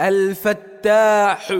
الفتاح.